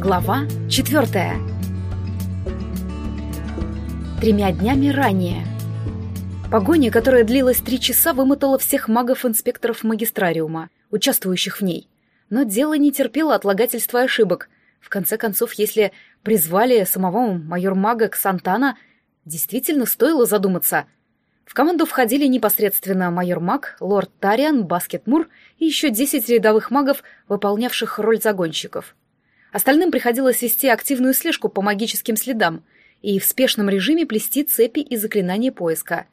Глава четвертая. Тремя днями ранее. Погоня, которая длилась три часа, вымотала всех магов-инспекторов магистрариума, участвующих в ней. Но дело не терпело отлагательства ошибок. В конце концов, если призвали самого майор-мага Ксантана, действительно стоило задуматься. В команду входили непосредственно майор-маг, лорд Тариан, Баскетмур и еще десять рядовых магов, выполнявших роль загонщиков. Остальным приходилось вести активную слежку по магическим следам и в спешном режиме плести цепи и заклинания поиска.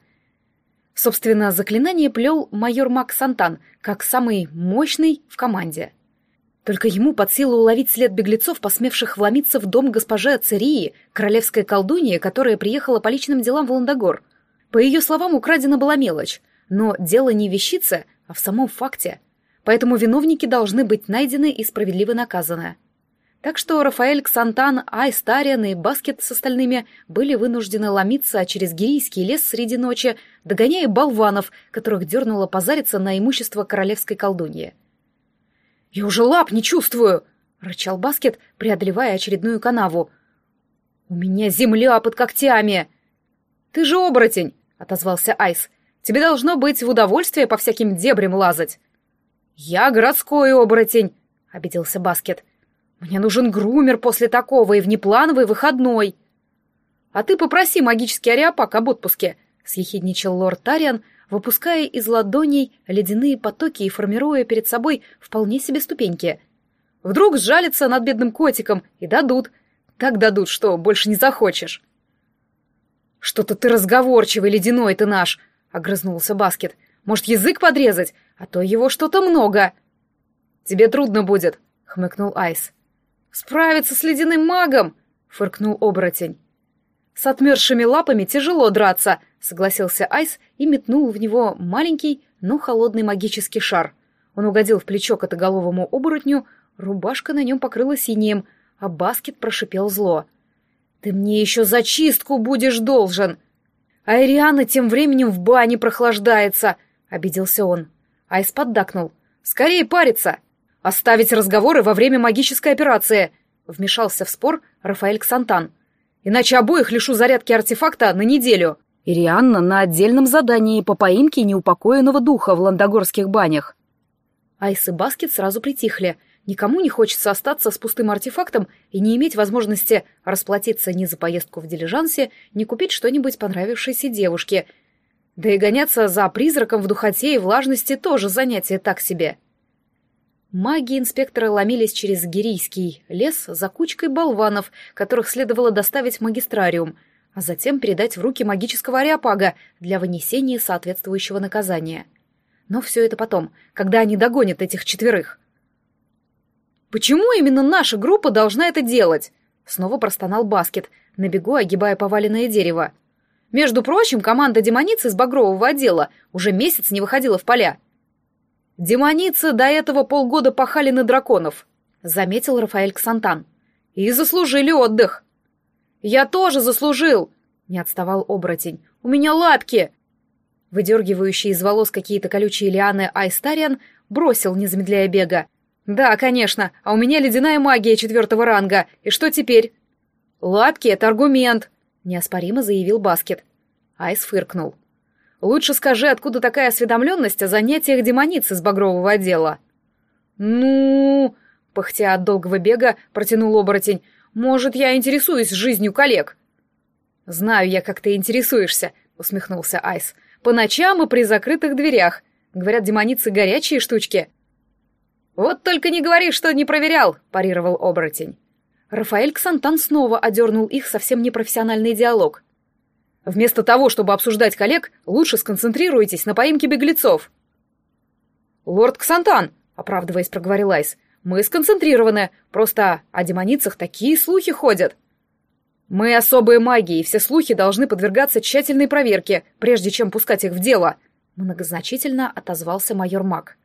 Собственно, заклинание плел майор Мак Сантан, как самый мощный в команде. Только ему под силу уловить след беглецов, посмевших вломиться в дом госпожи Ацерии, королевской колдуньи, которая приехала по личным делам в Ландогор. По ее словам, украдена была мелочь, но дело не в вещице, а в самом факте. Поэтому виновники должны быть найдены и справедливо наказаны. Так что Рафаэль Ксантан, Айс Тариан и Баскет с остальными были вынуждены ломиться через гирийский лес среди ночи, догоняя болванов, которых дернуло позариться на имущество королевской колдуньи. «Я уже лап не чувствую!» — рычал Баскет, преодолевая очередную канаву. «У меня земля под когтями!» «Ты же оборотень!» — отозвался Айс. «Тебе должно быть в удовольствие по всяким дебрям лазать!» «Я городской оборотень!» — обиделся Баскет. Мне нужен грумер после такого и внеплановый выходной. А ты попроси магический ариапак об отпуске, съехидничал лорд Тариан, выпуская из ладоней ледяные потоки и формируя перед собой вполне себе ступеньки. Вдруг сжалится над бедным котиком и дадут. Так дадут, что больше не захочешь. Что-то ты разговорчивый, ледяной ты наш, огрызнулся Баскет. Может, язык подрезать, а то его что-то много. Тебе трудно будет, хмыкнул Айс. «Справиться с ледяным магом!» — фыркнул оборотень. «С отмершими лапами тяжело драться», — согласился Айс и метнул в него маленький, но холодный магический шар. Он угодил в плечо котоголовому оборотню, рубашка на нем покрылась синим, а баскет прошипел зло. «Ты мне еще зачистку будешь должен!» «Айриана тем временем в бане прохлаждается!» — обиделся он. Айс поддакнул. «Скорее париться!» «Оставить разговоры во время магической операции!» — вмешался в спор Рафаэль Ксантан. «Иначе обоих лишу зарядки артефакта на неделю!» Ирианна на отдельном задании по поимке неупокоенного духа в ландогорских банях. Айс и Баскет сразу притихли. Никому не хочется остаться с пустым артефактом и не иметь возможности расплатиться ни за поездку в дилижансе, ни купить что-нибудь понравившейся девушке. Да и гоняться за призраком в духоте и влажности тоже занятие так себе. Маги инспектора ломились через гирийский лес за кучкой болванов, которых следовало доставить в магистрариум, а затем передать в руки магического ариапага для вынесения соответствующего наказания. Но все это потом, когда они догонят этих четверых. «Почему именно наша группа должна это делать?» Снова простонал Баскет, на бегу огибая поваленное дерево. «Между прочим, команда демоницы из багрового отдела уже месяц не выходила в поля. «Демоницы до этого полгода пахали на драконов», — заметил Рафаэль Ксантан. «И заслужили отдых». «Я тоже заслужил», — не отставал оборотень. «У меня лапки!» Выдергивающий из волос какие-то колючие лианы Айстариан бросил, не замедляя бега. «Да, конечно, а у меня ледяная магия четвертого ранга. И что теперь?» «Лапки — это аргумент», — неоспоримо заявил Баскет. Айс фыркнул. Лучше скажи, откуда такая осведомленность о занятиях демоницы с багрового отдела?» «Ну...» — пыхтя от долгого бега, протянул оборотень. «Может, я интересуюсь жизнью коллег?» «Знаю я, как ты интересуешься», — усмехнулся Айс. «По ночам и при закрытых дверях. Говорят, демоницы горячие штучки». «Вот только не говори, что не проверял», — парировал оборотень. Рафаэль Ксантан снова одернул их совсем непрофессиональный диалог. Вместо того, чтобы обсуждать коллег, лучше сконцентрируйтесь на поимке беглецов. «Лорд Ксантан», — оправдываясь, проговорил Айс, — «мы сконцентрированы, просто о демоницах такие слухи ходят». «Мы особые маги, и все слухи должны подвергаться тщательной проверке, прежде чем пускать их в дело», — многозначительно отозвался майор Мак.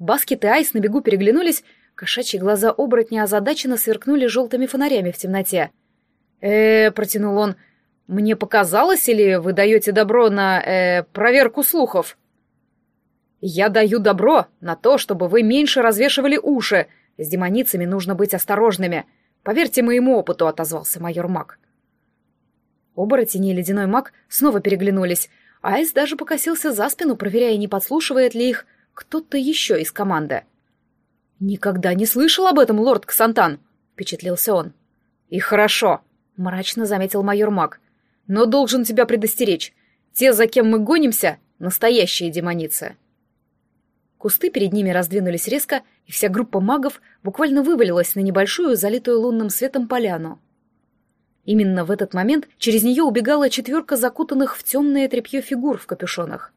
Баскет и Айс на бегу переглянулись, кошачьи глаза оборотня озадаченно сверкнули желтыми фонарями в темноте. «Э-э», — протянул он, — мне показалось, или вы даете добро на, э, проверку слухов? Я даю добро на то, чтобы вы меньше развешивали уши. С демоницами нужно быть осторожными. Поверьте моему опыту, отозвался майор Мак. Оборотень и ледяной маг снова переглянулись, Айс даже покосился за спину, проверяя, не подслушивает ли их кто-то еще из команды. «Никогда не слышал об этом, лорд Ксантан!» — впечатлился он. «И хорошо», — мрачно заметил майор Мак. «Но должен тебя предостеречь. Те, за кем мы гонимся, — настоящие демоницы». Кусты перед ними раздвинулись резко, и вся группа магов буквально вывалилась на небольшую, залитую лунным светом поляну. Именно в этот момент через нее убегала четверка закутанных в темное тряпье фигур в капюшонах.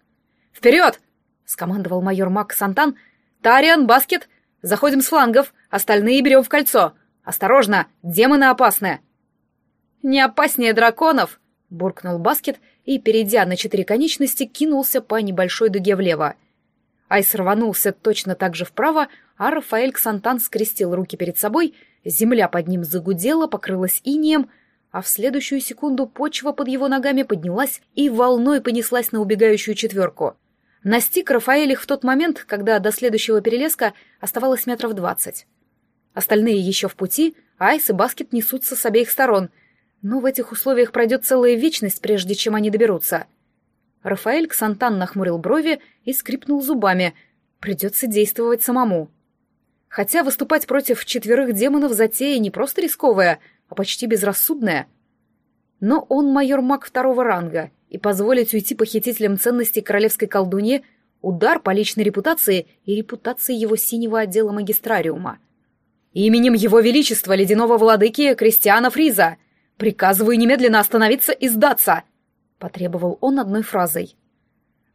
«Вперед!» — скомандовал майор Мак Сантан. «Тариан, Баскет, заходим с флангов, остальные берем в кольцо. Осторожно, демоны опасны!» «Не опаснее драконов!» — буркнул Баскет и, перейдя на четыре конечности, кинулся по небольшой дуге влево. Айс рванулся точно так же вправо, а Рафаэль Ксантан скрестил руки перед собой, земля под ним загудела, покрылась инеем, а в следующую секунду почва под его ногами поднялась и волной понеслась на убегающую четверку. Настиг Рафаэль их в тот момент, когда до следующего перелеска оставалось метров двадцать. Остальные еще в пути, Айс и Баскет несутся с обеих сторон, но в этих условиях пройдет целая вечность, прежде чем они доберутся. Рафаэль Ксантан нахмурил брови и скрипнул зубами. Придется действовать самому. Хотя выступать против четверых демонов затея не просто рисковая — а почти безрассудная. Но он майор маг второго ранга, и позволить уйти похитителям ценностей королевской колдуньи — удар по личной репутации и репутации его синего отдела магистрариума. «Именем его величества, ледяного владыки Кристиана Фриза! Приказываю немедленно остановиться и сдаться!» — потребовал он одной фразой.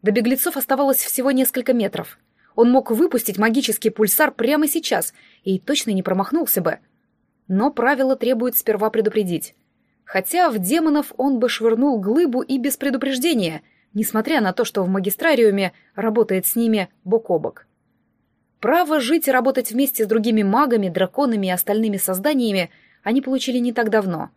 До беглецов оставалось всего несколько метров. Он мог выпустить магический пульсар прямо сейчас и точно не промахнулся бы — но правило требует сперва предупредить. Хотя в демонов он бы швырнул глыбу и без предупреждения, несмотря на то, что в магистрариуме работает с ними бок о бок. Право жить и работать вместе с другими магами, драконами и остальными созданиями они получили не так давно.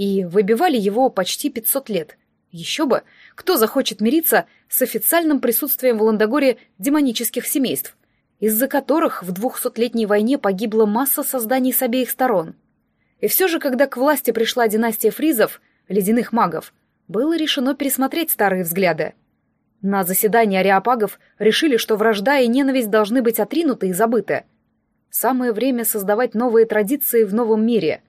И выбивали его почти 500 лет. Еще бы, кто захочет мириться с официальным присутствием в Ландогоре демонических семейств? из-за которых в двухсотлетней войне погибла масса созданий с обеих сторон. И все же, когда к власти пришла династия фризов, ледяных магов, было решено пересмотреть старые взгляды. На заседании ариапагов решили, что вражда и ненависть должны быть отринуты и забыты. Самое время создавать новые традиции в новом мире.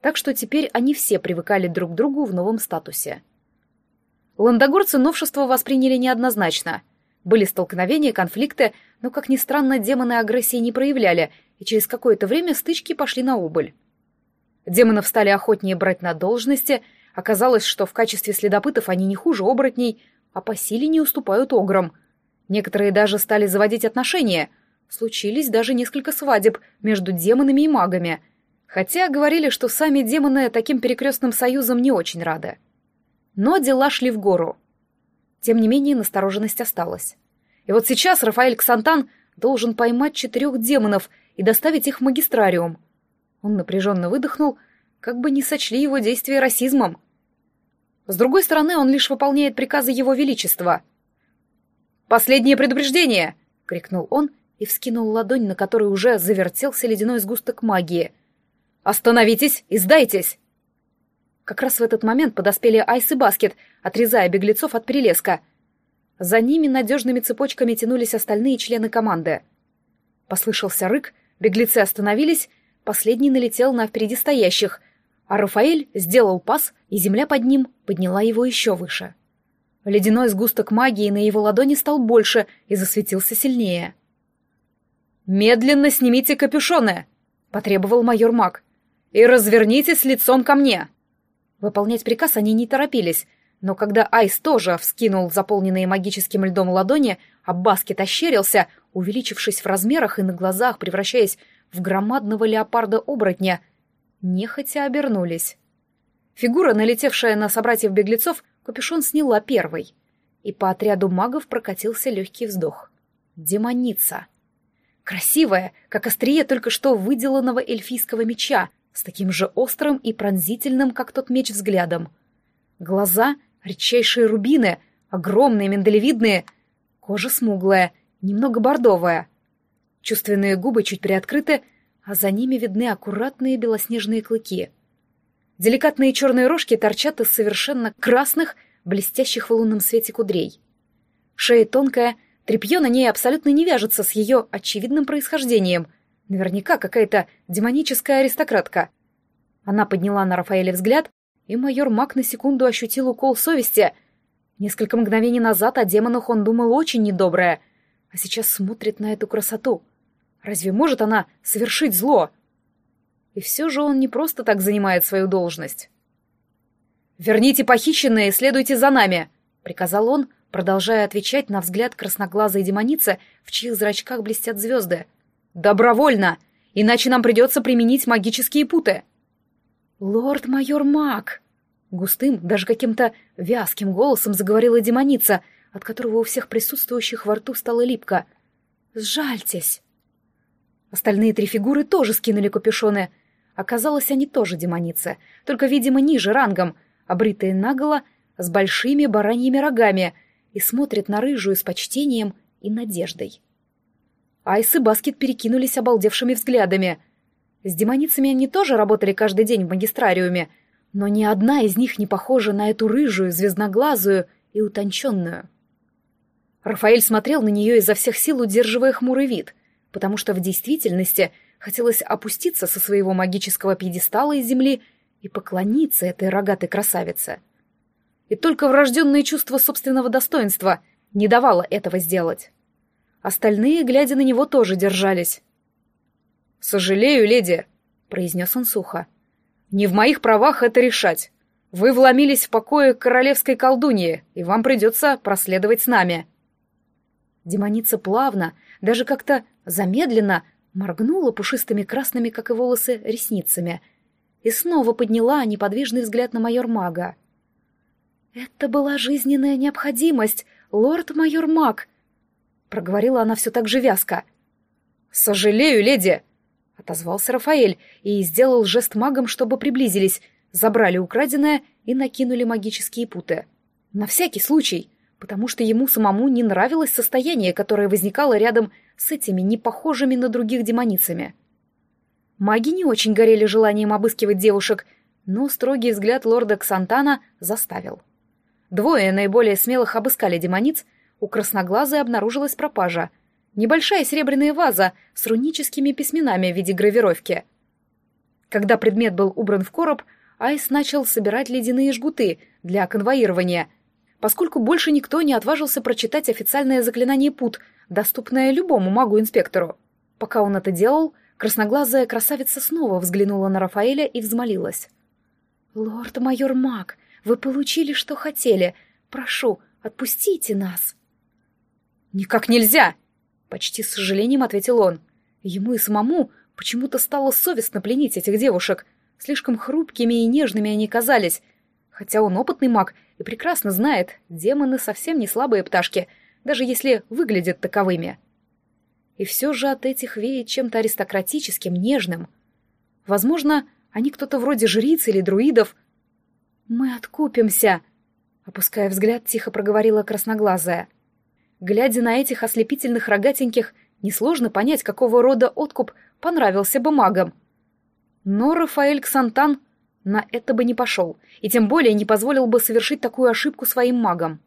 Так что теперь они все привыкали друг к другу в новом статусе. Ландогорцы новшество восприняли неоднозначно. Были столкновения, конфликты, но, как ни странно, демоны агрессии не проявляли, и через какое-то время стычки пошли на убыль. Демонов стали охотнее брать на должности, оказалось, что в качестве следопытов они не хуже оборотней, а по силе не уступают ограм. Некоторые даже стали заводить отношения. Случились даже несколько свадеб между демонами и магами. Хотя говорили, что сами демоны таким перекрестным союзом не очень рады. Но дела шли в гору. Тем не менее, настороженность осталась. И вот сейчас Рафаэль Ксантан должен поймать четырех демонов и доставить их в магистрариум. Он напряженно выдохнул, как бы не сочли его действия расизмом. С другой стороны, он лишь выполняет приказы его величества. «Последнее предупреждение!» — крикнул он и вскинул ладонь, на которой уже завертелся ледяной сгусток магии. «Остановитесь и сдайтесь!» Как раз в этот момент подоспели Айс и Баскет, отрезая беглецов от перелеска — за ними надежными цепочками тянулись остальные члены команды. Послышался рык, беглецы остановились, последний налетел на впереди стоящих, а Рафаэль сделал пас, и земля под ним подняла его еще выше. Ледяной сгусток магии на его ладони стал больше и засветился сильнее. «Медленно снимите капюшоны!» — потребовал майор Мак. «И развернитесь лицом ко мне!» Выполнять приказ они не торопились — но когда Айс тоже вскинул заполненные магическим льдом ладони, а Баскет ощерился, увеличившись в размерах и на глазах превращаясь в громадного леопарда-оборотня, нехотя обернулись. Фигура, налетевшая на собратьев-беглецов, капюшон сняла первой, и по отряду магов прокатился легкий вздох. Демоница. Красивая, как острие только что выделанного эльфийского меча, с таким же острым и пронзительным, как тот меч, взглядом. Глаза — Редчайшие рубины, огромные, миндалевидные, кожа смуглая, немного бордовая. Чувственные губы чуть приоткрыты, а за ними видны аккуратные белоснежные клыки. Деликатные черные рожки торчат из совершенно красных, блестящих в лунном свете кудрей. Шея тонкая, тряпье на ней абсолютно не вяжется с ее очевидным происхождением. Наверняка какая-то демоническая аристократка. Она подняла на Рафаэля взгляд, и майор Мак на секунду ощутил укол совести. Несколько мгновений назад о демонах он думал очень недоброе, а сейчас смотрит на эту красоту. Разве может она совершить зло? И все же он не просто так занимает свою должность. «Верните похищенное и следуйте за нами!» — приказал он, продолжая отвечать на взгляд красноглазой демоницы, в чьих зрачках блестят звезды. «Добровольно! Иначе нам придется применить магические путы!» «Лорд-майор Мак!» Густым, даже каким-то вязким голосом заговорила демоница, от которого у всех присутствующих во рту стало липко. «Сжальтесь!» Остальные три фигуры тоже скинули капюшоны. Оказалось, они тоже демоницы, только, видимо, ниже рангом, обритые наголо, с большими бараньими рогами, и смотрят на рыжую с почтением и надеждой. Айс и Баскет перекинулись обалдевшими взглядами — с демоницами они тоже работали каждый день в магистрариуме, но ни одна из них не похожа на эту рыжую, звездноглазую и утонченную. Рафаэль смотрел на нее изо всех сил, удерживая хмурый вид, потому что в действительности хотелось опуститься со своего магического пьедестала из земли и поклониться этой рогатой красавице. И только врожденное чувство собственного достоинства не давало этого сделать. Остальные, глядя на него, тоже держались. «Сожалею, леди», — произнес он сухо. «Не в моих правах это решать. Вы вломились в покое королевской колдуньи, и вам придется проследовать с нами». Демоница плавно, даже как-то замедленно, моргнула пушистыми красными, как и волосы, ресницами и снова подняла неподвижный взгляд на майор-мага. «Это была жизненная необходимость, лорд-майор Маг», — проговорила она все так же вязко. «Сожалею, леди», отозвался Рафаэль и сделал жест магам, чтобы приблизились, забрали украденное и накинули магические путы. На всякий случай, потому что ему самому не нравилось состояние, которое возникало рядом с этими непохожими на других демоницами. Маги не очень горели желанием обыскивать девушек, но строгий взгляд лорда Ксантана заставил. Двое наиболее смелых обыскали демониц, у красноглазой обнаружилась пропажа — Небольшая серебряная ваза с руническими письменами в виде гравировки. Когда предмет был убран в короб, Айс начал собирать ледяные жгуты для конвоирования, поскольку больше никто не отважился прочитать официальное заклинание пут, доступное любому магу-инспектору. Пока он это делал, красноглазая красавица снова взглянула на Рафаэля и взмолилась. «Лорд-майор Маг, вы получили, что хотели. Прошу, отпустите нас!» «Никак нельзя!» Почти с сожалением ответил он. Ему и самому почему-то стало совестно пленить этих девушек. Слишком хрупкими и нежными они казались. Хотя он опытный маг и прекрасно знает, демоны совсем не слабые пташки, даже если выглядят таковыми. И все же от этих веет чем-то аристократическим, нежным. Возможно, они кто-то вроде жриц или друидов. «Мы откупимся», — опуская взгляд, тихо проговорила красноглазая. — Глядя на этих ослепительных рогатеньких, несложно понять, какого рода откуп понравился бы магам. Но Рафаэль Ксантан на это бы не пошел, и тем более не позволил бы совершить такую ошибку своим магам.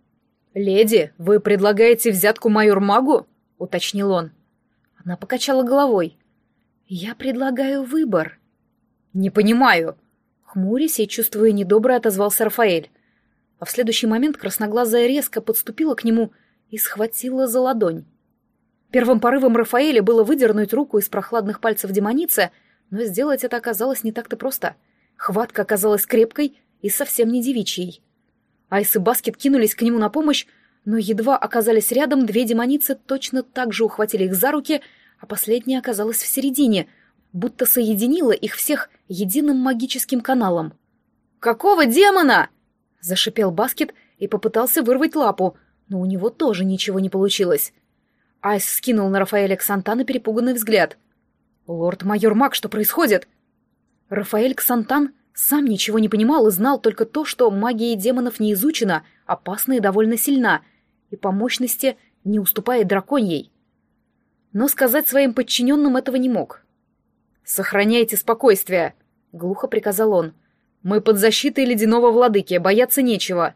«Леди, вы предлагаете взятку майор-магу?» — уточнил он. Она покачала головой. «Я предлагаю выбор». «Не понимаю». Хмурясь и чувствуя недобро, отозвался Рафаэль. А в следующий момент красноглазая резко подступила к нему и схватила за ладонь. Первым порывом Рафаэля было выдернуть руку из прохладных пальцев демоницы, но сделать это оказалось не так-то просто. Хватка оказалась крепкой и совсем не девичьей. Айс и Баскет кинулись к нему на помощь, но едва оказались рядом, две демоницы точно так же ухватили их за руки, а последняя оказалась в середине, будто соединила их всех единым магическим каналом. «Какого демона?» — зашипел Баскет и попытался вырвать лапу, но у него тоже ничего не получилось. Айс вскинул на Рафаэля Ксантана перепуганный взгляд. «Лорд-майор Мак, что происходит?» Рафаэль Ксантан сам ничего не понимал и знал только то, что магия демонов не изучена, опасна и довольно сильна, и по мощности не уступает драконьей. Но сказать своим подчиненным этого не мог. «Сохраняйте спокойствие», — глухо приказал он. «Мы под защитой ледяного владыки, бояться нечего».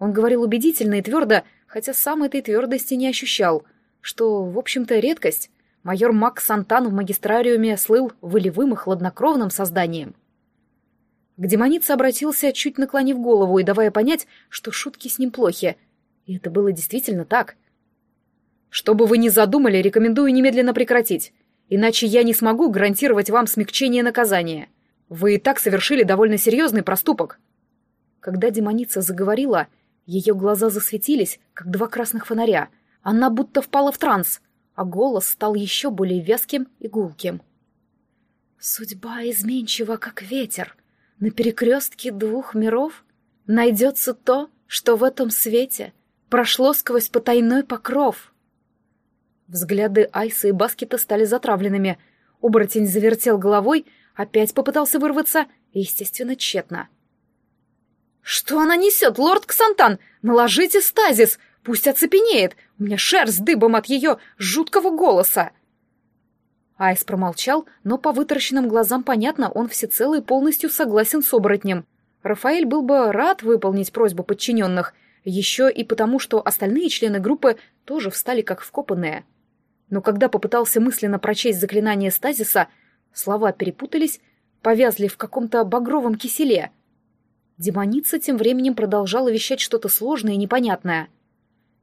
Он говорил убедительно и твердо, хотя сам этой твердости не ощущал, что, в общем-то, редкость. Майор Макс Сантан в магистрариуме слыл волевым и хладнокровным созданием. К демонице обратился, чуть наклонив голову и давая понять, что шутки с ним плохи. И это было действительно так. «Что бы вы ни задумали, рекомендую немедленно прекратить, иначе я не смогу гарантировать вам смягчение наказания. Вы и так совершили довольно серьезный проступок». Когда демоница заговорила, ее глаза засветились, как два красных фонаря. Она будто впала в транс, а голос стал еще более вязким и гулким. «Судьба изменчива, как ветер», на перекрестке двух миров найдется то, что в этом свете прошло сквозь потайной покров. Взгляды Айса и Баскета стали затравленными. Оборотень завертел головой, опять попытался вырваться, естественно, тщетно. «Что она несет, лорд Ксантан? Наложите стазис! Пусть оцепенеет! У меня шерсть дыбом от ее жуткого голоса!» Айс промолчал, но по вытаращенным глазам понятно, он всецело и полностью согласен с оборотнем. Рафаэль был бы рад выполнить просьбу подчиненных, еще и потому, что остальные члены группы тоже встали как вкопанные. Но когда попытался мысленно прочесть заклинание стазиса, слова перепутались, повязли в каком-то багровом киселе. Демоница тем временем продолжала вещать что-то сложное и непонятное.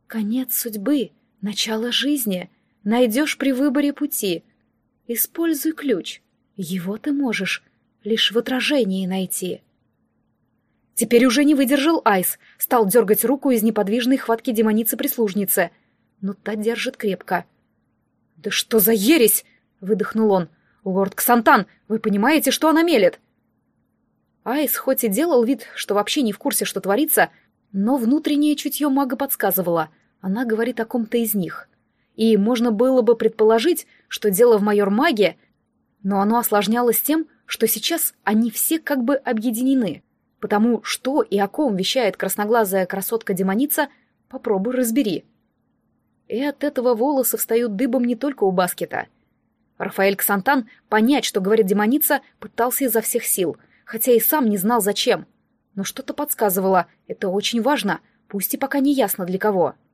«Конец судьбы, начало жизни, найдешь при выборе пути», Используй ключ. Его ты можешь лишь в отражении найти. Теперь уже не выдержал Айс, стал дергать руку из неподвижной хватки демоницы-прислужницы. Но та держит крепко. «Да что за ересь!» — выдохнул он. «Лорд Ксантан, вы понимаете, что она мелет?» Айс хоть и делал вид, что вообще не в курсе, что творится, но внутреннее чутье мага подсказывало. Она говорит о ком-то из них и можно было бы предположить, что дело в майор маге, но оно осложнялось тем, что сейчас они все как бы объединены, потому что и о ком вещает красноглазая красотка-демоница, попробуй разбери. И от этого волосы встают дыбом не только у Баскета. Рафаэль Ксантан понять, что говорит демоница, пытался изо всех сил, хотя и сам не знал зачем. Но что-то подсказывало, это очень важно, пусть и пока не ясно для кого. —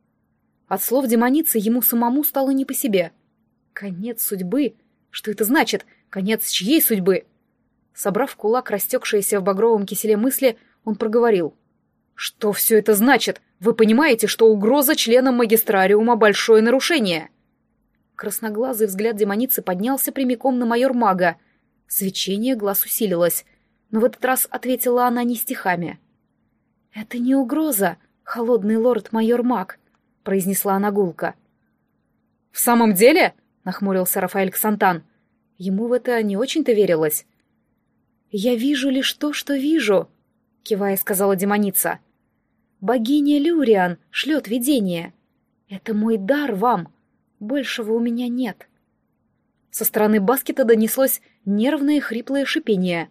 от слов демоницы ему самому стало не по себе. Конец судьбы? Что это значит? Конец чьей судьбы? Собрав кулак, растекшиеся в багровом киселе мысли, он проговорил. «Что все это значит? Вы понимаете, что угроза членам магистрариума — большое нарушение?» Красноглазый взгляд демоницы поднялся прямиком на майор мага. Свечение глаз усилилось, но в этот раз ответила она не стихами. «Это не угроза, холодный лорд-майор маг. — произнесла она гулко. «В самом деле?» — нахмурился Рафаэль Ксантан. Ему в это не очень-то верилось. «Я вижу лишь то, что вижу», — кивая сказала демоница. «Богиня Люриан шлет видение. Это мой дар вам. Большего у меня нет». Со стороны баскета донеслось нервное хриплое шипение.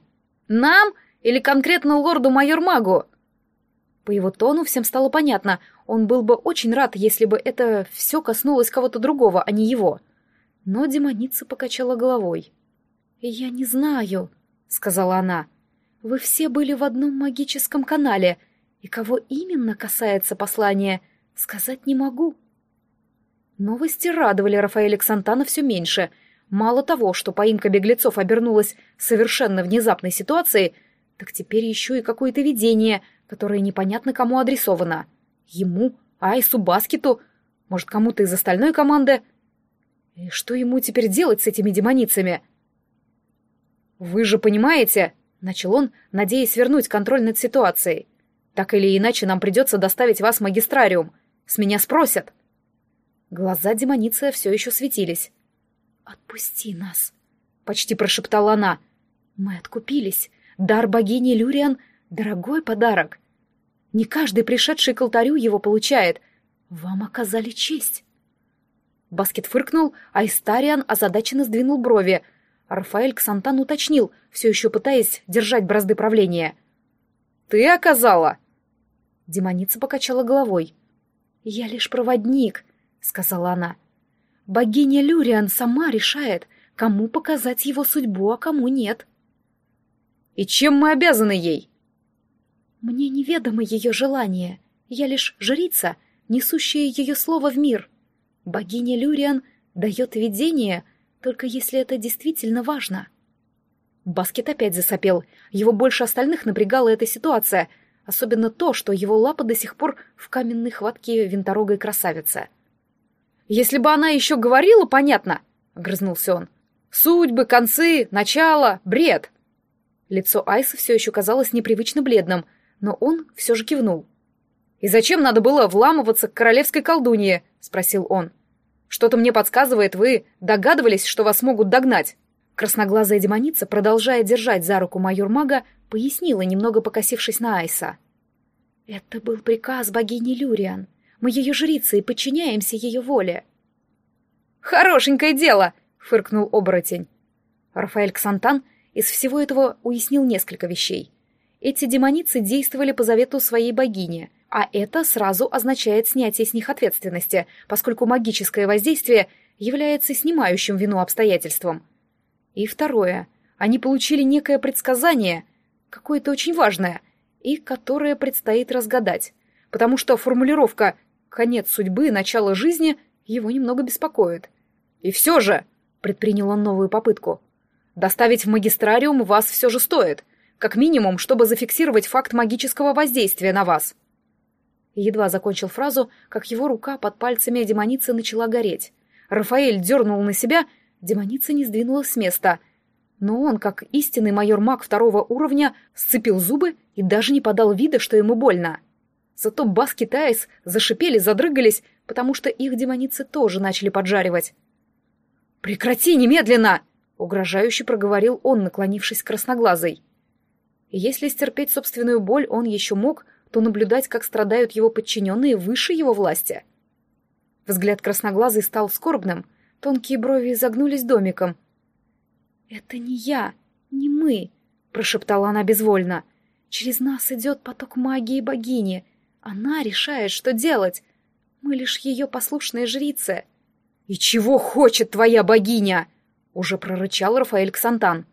«Нам или конкретно лорду-майор-магу?» По его тону всем стало понятно, он был бы очень рад, если бы это все коснулось кого-то другого, а не его. Но демоница покачала головой. «Я не знаю», — сказала она. «Вы все были в одном магическом канале, и кого именно касается послание, сказать не могу». Новости радовали Рафаэля Ксантана все меньше. Мало того, что поимка беглецов обернулась совершенно внезапной ситуацией, так теперь еще и какое-то видение, которое непонятно кому адресовано. Ему, Айсу, Баскету, может, кому-то из остальной команды. И что ему теперь делать с этими демоницами? «Вы же понимаете», — начал он, надеясь вернуть контроль над ситуацией. «Так или иначе нам придется доставить вас в магистрариум. С меня спросят». Глаза демоницы все еще светились. «Отпусти нас», — почти прошептала она. «Мы откупились. Дар богини Люриан — дорогой подарок. Не каждый пришедший к алтарю его получает. Вам оказали честь. Баскет фыркнул, а Истариан озадаченно сдвинул брови. Рафаэль Ксантан уточнил, все еще пытаясь держать бразды правления. «Ты оказала?» Демоница покачала головой. «Я лишь проводник», — сказала она. «Богиня Люриан сама решает, кому показать его судьбу, а кому нет. «И чем мы обязаны ей?» «Мне неведомо ее желание. Я лишь жрица, несущая ее слово в мир. Богиня Люриан дает видение, только если это действительно важно». Баскет опять засопел. Его больше остальных напрягала эта ситуация, особенно то, что его лапа до сих пор в каменной хватке винторогой красавицы. «Если бы она еще говорила, понятно!» — огрызнулся он. «Судьбы, концы, начало, бред!» Лицо Айса все еще казалось непривычно бледным, но он все же кивнул. «И зачем надо было вламываться к королевской колдунье?» — спросил он. «Что-то мне подсказывает, вы догадывались, что вас могут догнать?» Красноглазая демоница, продолжая держать за руку майор-мага, пояснила, немного покосившись на Айса. «Это был приказ богини Люриан. Мы ее жрицы и подчиняемся ее воле». «Хорошенькое дело!» — фыркнул оборотень. Рафаэль Ксантан из всего этого уяснил несколько вещей. Эти демоницы действовали по завету своей богини, а это сразу означает снятие с них ответственности, поскольку магическое воздействие является снимающим вину обстоятельством — и второе. Они получили некое предсказание, какое-то очень важное, и которое предстоит разгадать, потому что формулировка «конец судьбы, начало жизни» его немного беспокоит. «И все же», — предпринял он новую попытку, — «доставить в магистрариум вас все же стоит, как минимум, чтобы зафиксировать факт магического воздействия на вас». Едва закончил фразу, как его рука под пальцами демоницы начала гореть. Рафаэль дернул на себя — Демоница не сдвинулась с места. Но он, как истинный майор-маг второго уровня, сцепил зубы и даже не подал вида, что ему больно. Зато бас китаец зашипели, задрыгались, потому что их демоницы тоже начали поджаривать. «Прекрати немедленно!» — угрожающе проговорил он, наклонившись к красноглазой. Если стерпеть собственную боль он еще мог, то наблюдать, как страдают его подчиненные выше его власти. Взгляд красноглазый стал скорбным, Тонкие брови изогнулись домиком. «Это не я, не мы», — прошептала она безвольно. «Через нас идет поток магии богини. Она решает, что делать. Мы лишь ее послушные жрицы». «И чего хочет твоя богиня?» — уже прорычал Рафаэль Ксантан.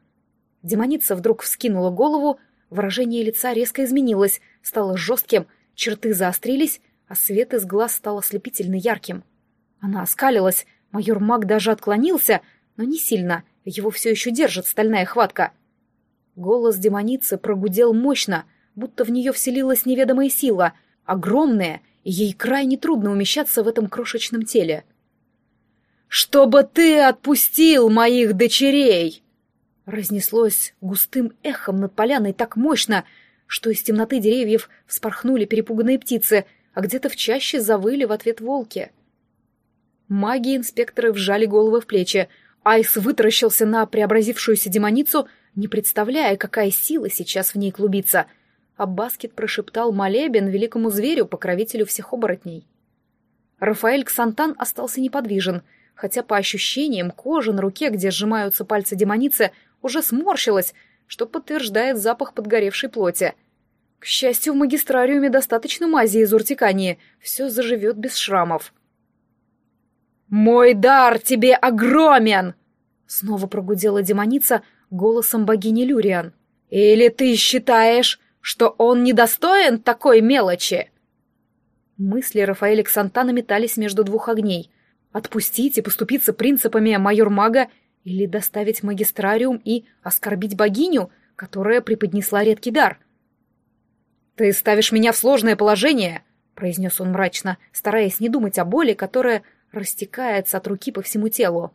Демоница вдруг вскинула голову, выражение лица резко изменилось, стало жестким, черты заострились, а свет из глаз стал ослепительно ярким. Она оскалилась, Майор Маг даже отклонился, но не сильно, его все еще держит стальная хватка. Голос демоницы прогудел мощно, будто в нее вселилась неведомая сила, огромная, и ей крайне трудно умещаться в этом крошечном теле. «Чтобы ты отпустил моих дочерей!» Разнеслось густым эхом над поляной так мощно, что из темноты деревьев вспорхнули перепуганные птицы, а где-то в чаще завыли в ответ волки. Маги инспекторы вжали головы в плечи. Айс вытаращился на преобразившуюся демоницу, не представляя, какая сила сейчас в ней клубится. А Баскет прошептал молебен великому зверю, покровителю всех оборотней. Рафаэль Ксантан остался неподвижен, хотя по ощущениям кожа на руке, где сжимаются пальцы демоницы, уже сморщилась, что подтверждает запах подгоревшей плоти. К счастью, в магистрариуме достаточно мази из уртикании, все заживет без шрамов. «Мой дар тебе огромен!» Снова прогудела демоница голосом богини Люриан. «Или ты считаешь, что он недостоин такой мелочи?» Мысли Рафаэля Ксантана метались между двух огней. Отпустить и поступиться принципами майор-мага или доставить магистрариум и оскорбить богиню, которая преподнесла редкий дар. «Ты ставишь меня в сложное положение», — произнес он мрачно, стараясь не думать о боли, которая растекается от руки по всему телу.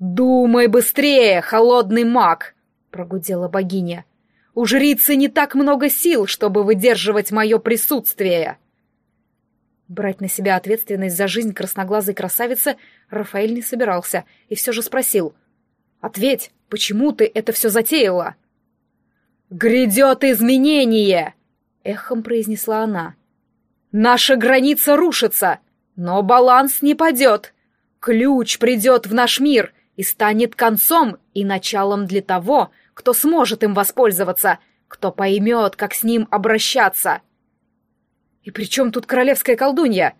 «Думай быстрее, холодный маг!» — прогудела богиня. «У жрицы не так много сил, чтобы выдерживать мое присутствие!» Брать на себя ответственность за жизнь красноглазой красавицы Рафаэль не собирался и все же спросил. «Ответь, почему ты это все затеяла?» «Грядет изменение!» — эхом произнесла она. «Наша граница рушится! Но баланс не падет. Ключ придет в наш мир и станет концом и началом для того, кто сможет им воспользоваться, кто поймет, как с ним обращаться. И при чем тут королевская колдунья?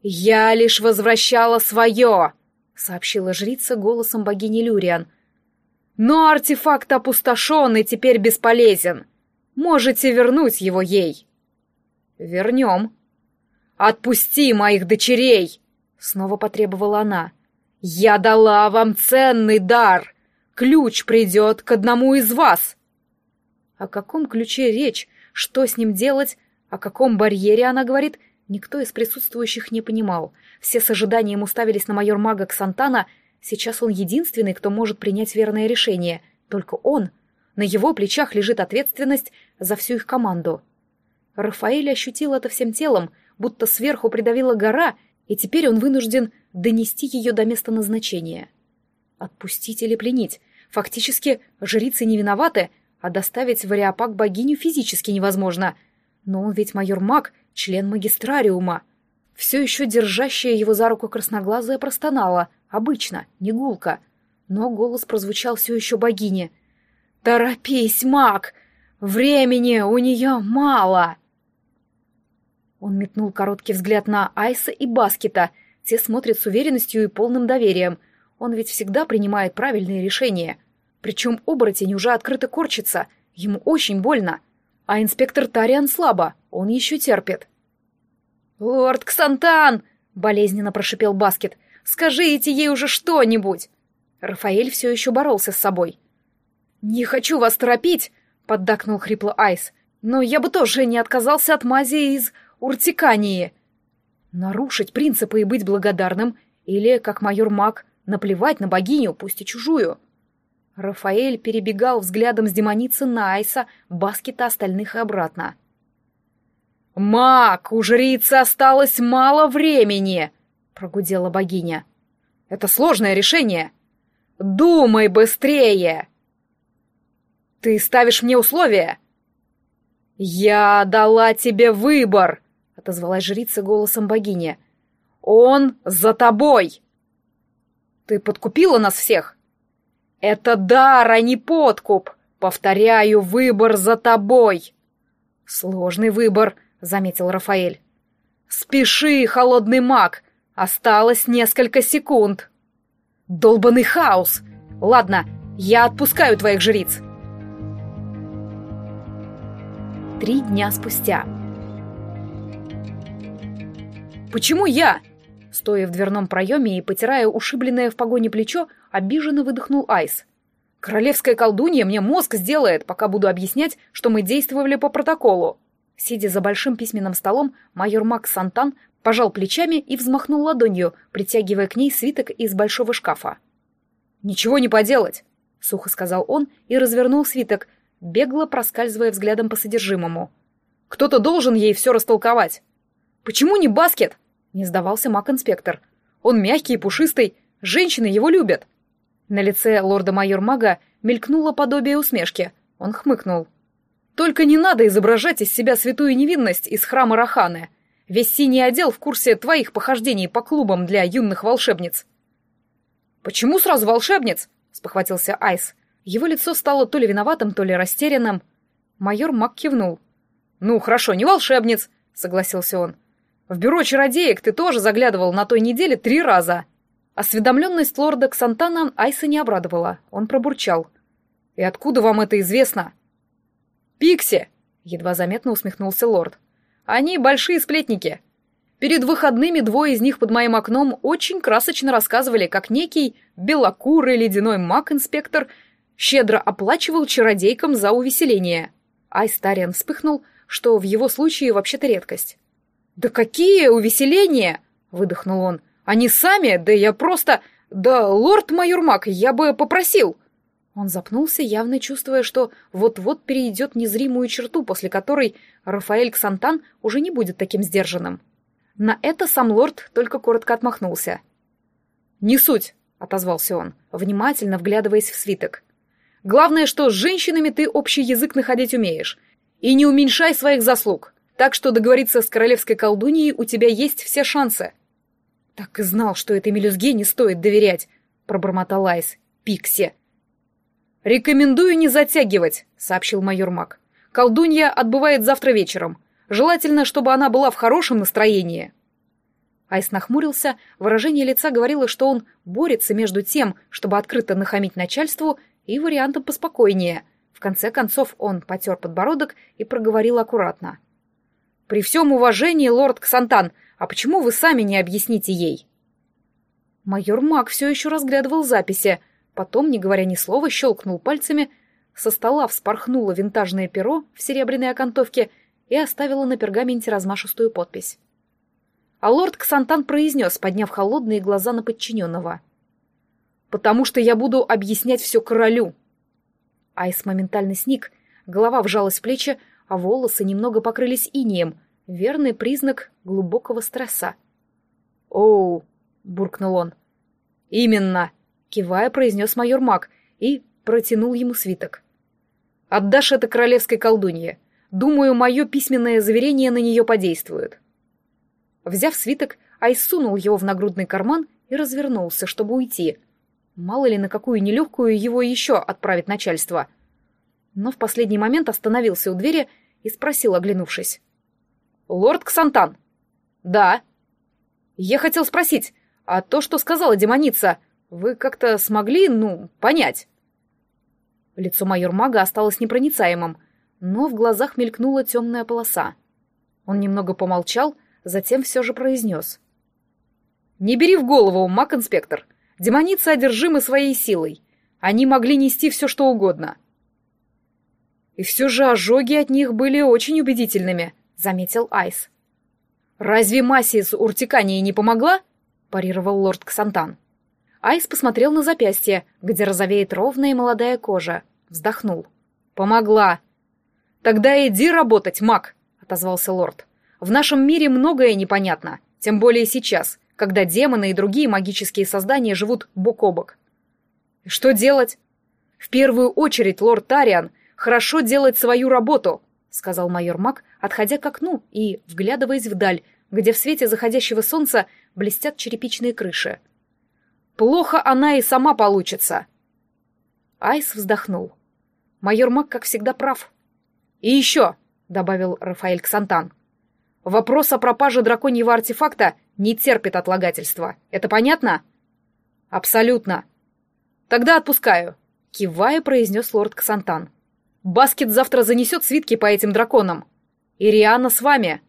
Я лишь возвращала свое, сообщила жрица голосом богини Люриан. «Но артефакт опустошен и теперь бесполезен. Можете вернуть его ей». «Вернем». «Отпусти моих дочерей!» — снова потребовала она. «Я дала вам ценный дар. Ключ придет к одному из вас». О каком ключе речь, что с ним делать, о каком барьере она говорит, никто из присутствующих не понимал. Все с ожиданием уставились на майор мага Ксантана. Сейчас он единственный, кто может принять верное решение. Только он. На его плечах лежит ответственность за всю их команду. Рафаэль ощутил это всем телом, будто сверху придавила гора, и теперь он вынужден донести ее до места назначения. Отпустить или пленить? Фактически, жрицы не виноваты, а доставить в Ариапак богиню физически невозможно. Но он ведь майор-маг, член магистрариума. Все еще держащая его за руку красноглазая простонала, обычно, не гулко. Но голос прозвучал все еще богине. «Торопись, маг! Времени у нее мало!» Он метнул короткий взгляд на Айса и Баскета. Те смотрят с уверенностью и полным доверием. Он ведь всегда принимает правильные решения. Причем оборотень уже открыто корчится, ему очень больно. А инспектор Тариан слабо, он еще терпит. «Лорд Ксантан!» — болезненно прошипел Баскет. «Скажите ей уже что-нибудь!» Рафаэль все еще боролся с собой. «Не хочу вас торопить!» — поддакнул хрипло Айс. «Но я бы тоже не отказался от мази из уртикании!» Нарушить принципы и быть благодарным, или, как майор Мак, наплевать на богиню, пусть и чужую — Рафаэль перебегал взглядом с демоницы на Айса, Баскета остальных и обратно. «Маг, у жрицы осталось мало времени!» — прогудела богиня. «Это сложное решение. Думай быстрее!» «Ты ставишь мне условия?» «Я дала тебе выбор!» — отозвалась жрица голосом богини. «Он за тобой!» «Ты подкупила нас всех?» Это дар, а не подкуп. Повторяю, выбор за тобой. Сложный выбор, заметил Рафаэль. Спеши, холодный маг. Осталось несколько секунд. Долбанный хаос. Ладно, я отпускаю твоих жриц. Три дня спустя. Почему я? Стоя в дверном проеме и потирая ушибленное в погоне плечо, обиженно выдохнул Айс. «Королевская колдунья мне мозг сделает, пока буду объяснять, что мы действовали по протоколу». Сидя за большим письменным столом, майор Макс Сантан пожал плечами и взмахнул ладонью, притягивая к ней свиток из большого шкафа. «Ничего не поделать», — сухо сказал он и развернул свиток, бегло проскальзывая взглядом по содержимому. «Кто-то должен ей все растолковать». «Почему не баскет?» — не сдавался маг-инспектор. «Он мягкий и пушистый, женщины его любят». На лице лорда-майор-мага мелькнуло подобие усмешки. Он хмыкнул. «Только не надо изображать из себя святую невинность из храма Раханы. Весь синий отдел в курсе твоих похождений по клубам для юных волшебниц». «Почему сразу волшебниц?» — спохватился Айс. Его лицо стало то ли виноватым, то ли растерянным. Майор Мак кивнул. «Ну, хорошо, не волшебниц», — согласился он. В бюро чародеек ты тоже заглядывал на той неделе три раза. Осведомленность лорда Ксантана Айса не обрадовала. Он пробурчал. «И откуда вам это известно?» «Пикси!» — едва заметно усмехнулся лорд. «Они большие сплетники. Перед выходными двое из них под моим окном очень красочно рассказывали, как некий белокурый ледяной маг-инспектор щедро оплачивал чародейкам за увеселение. Айстариан вспыхнул, что в его случае вообще-то редкость. «Да какие увеселения!» — выдохнул он. «Они сами? Да я просто... Да, лорд-майор Мак, я бы попросил!» Он запнулся, явно чувствуя, что вот-вот перейдет незримую черту, после которой Рафаэль Ксантан уже не будет таким сдержанным. На это сам лорд только коротко отмахнулся. «Не суть!» — отозвался он, внимательно вглядываясь в свиток. «Главное, что с женщинами ты общий язык находить умеешь. И не уменьшай своих заслуг. Так что договориться с королевской колдуньей у тебя есть все шансы. Так и знал, что этой мелюзге не стоит доверять, пробормотал Айс. Пикси. Рекомендую не затягивать, сообщил майор Мак. Колдунья отбывает завтра вечером. Желательно, чтобы она была в хорошем настроении. Айс нахмурился, выражение лица говорило, что он борется между тем, чтобы открыто нахамить начальству, и вариантом поспокойнее. В конце концов он потер подбородок и проговорил аккуратно. «При всем уважении, лорд Ксантан, а почему вы сами не объясните ей?» Майор Мак все еще разглядывал записи, потом, не говоря ни слова, щелкнул пальцами, со стола вспорхнуло винтажное перо в серебряной окантовке и оставила на пергаменте размашистую подпись. А лорд Ксантан произнес, подняв холодные глаза на подчиненного. «Потому что я буду объяснять все королю». Айс моментально сник, голова вжалась в плечи, а волосы немного покрылись инием, верный признак глубокого стресса. «Оу!» — буркнул он. «Именно!» — кивая, произнес майор Мак и протянул ему свиток. «Отдашь это королевской колдунье. Думаю, мое письменное заверение на нее подействует». Взяв свиток, Айс сунул его в нагрудный карман и развернулся, чтобы уйти. Мало ли, на какую нелегкую его еще отправит начальство. Но в последний момент остановился у двери и спросил, оглянувшись. «Лорд Ксантан?» «Да». «Я хотел спросить, а то, что сказала демоница, вы как-то смогли, ну, понять?» Лицо майор мага осталось непроницаемым, но в глазах мелькнула темная полоса. Он немного помолчал, затем все же произнес. «Не бери в голову, маг-инспектор. Демоницы одержимы своей силой. Они могли нести все, что угодно». «И все же ожоги от них были очень убедительными», — заметил Айс. «Разве Масси из уртикании не помогла?» — парировал лорд Ксантан. Айс посмотрел на запястье, где розовеет ровная молодая кожа. Вздохнул. «Помогла!» «Тогда иди работать, маг!» — отозвался лорд. «В нашем мире многое непонятно, тем более сейчас, когда демоны и другие магические создания живут бок о бок. Что делать? В первую очередь, лорд Тариан, хорошо делать свою работу, сказал майор Мак, отходя к окну и вглядываясь вдаль, где в свете заходящего солнца блестят черепичные крыши. Плохо она и сама получится. Айс вздохнул. Майор Мак, как всегда, прав. И еще, добавил Рафаэль Ксантан, вопрос о пропаже драконьего артефакта не терпит отлагательства. Это понятно? Абсолютно. Тогда отпускаю. Кивая, произнес лорд Ксантан. Баскет завтра занесет свитки по этим драконам. Ириана с вами.